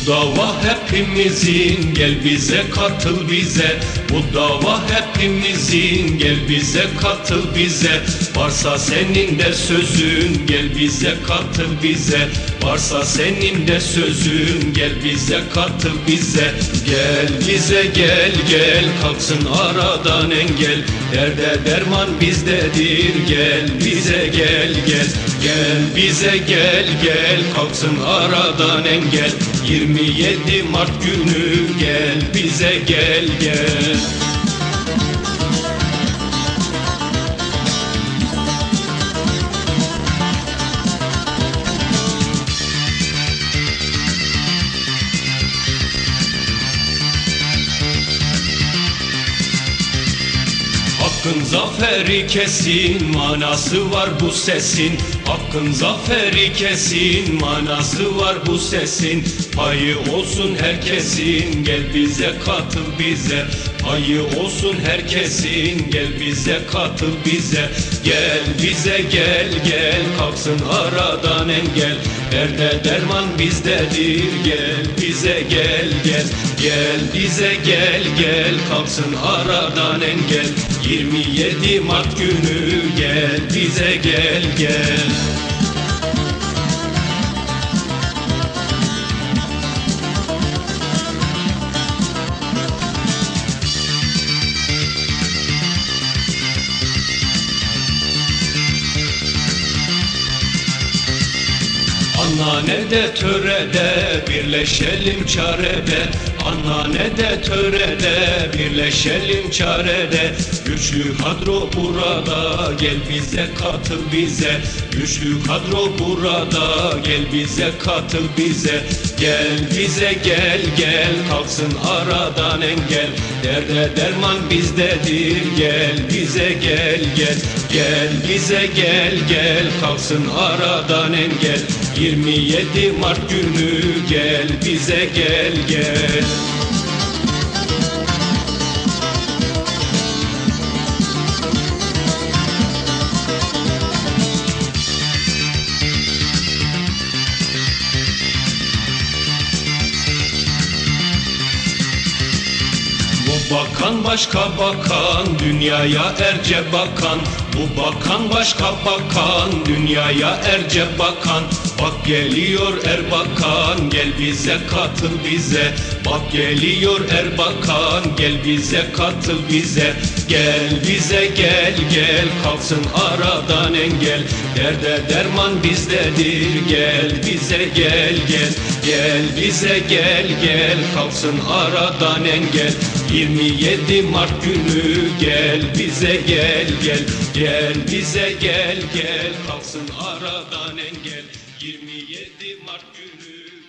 Bu dava hepimizin gel bize katıl bize. Bu dava hepimizin gel bize katıl bize. Varsa senin de sözün gel bize katıl bize. Varsa senin de sözün gel bize katıl bize. Gel bize gel gel kalksın aradan engel. Derde derman bizdedir gel bize gel gel. Gel bize gel gel kalksın aradan engel 27 Mart günü gel bize gel gel. Hakkın zaferi kesin manası var bu sesin Hakkın zaferi kesin manası var bu sesin. Payı olsun herkesin gel bize katıl bize. Payı olsun herkesin gel bize katıl bize. Gel bize gel gel kalksın aradan engel. Derde derman bizdedir gel bize gel gel. Gel bize gel gel kalksın aradan engel. 27 Mart günü bize gel gel Anla ne de törede birleşelim çarede. Anla ne de törede birleşelim çarede. Güçlü kadro burada gel bize katıl bize. Güçlü kadro burada gel bize katıl bize. Gel bize gel gel kalksın aradan engel. Derde derman bizdedir gel bize gel gel. Gel bize gel gel kalksın aradan engel 27 Mart günü gel bize gel gel. Bakan başka bakan dünyaya erce bakan Bu bakan başka bakan dünyaya erce bakan. Bak geliyor Erbakan gel bize katıl bize. Bak geliyor Erbakan gel bize katıl bize. Gel bize gel gel kalksın aradan engel. Derde derman bizdedir gel bize gel gel. Gel bize gel gel kalksın aradan engel. 27 Mart günü gel bize gel gel Gel bize gel gel. Kalksın aradan engel. 27 Mart günü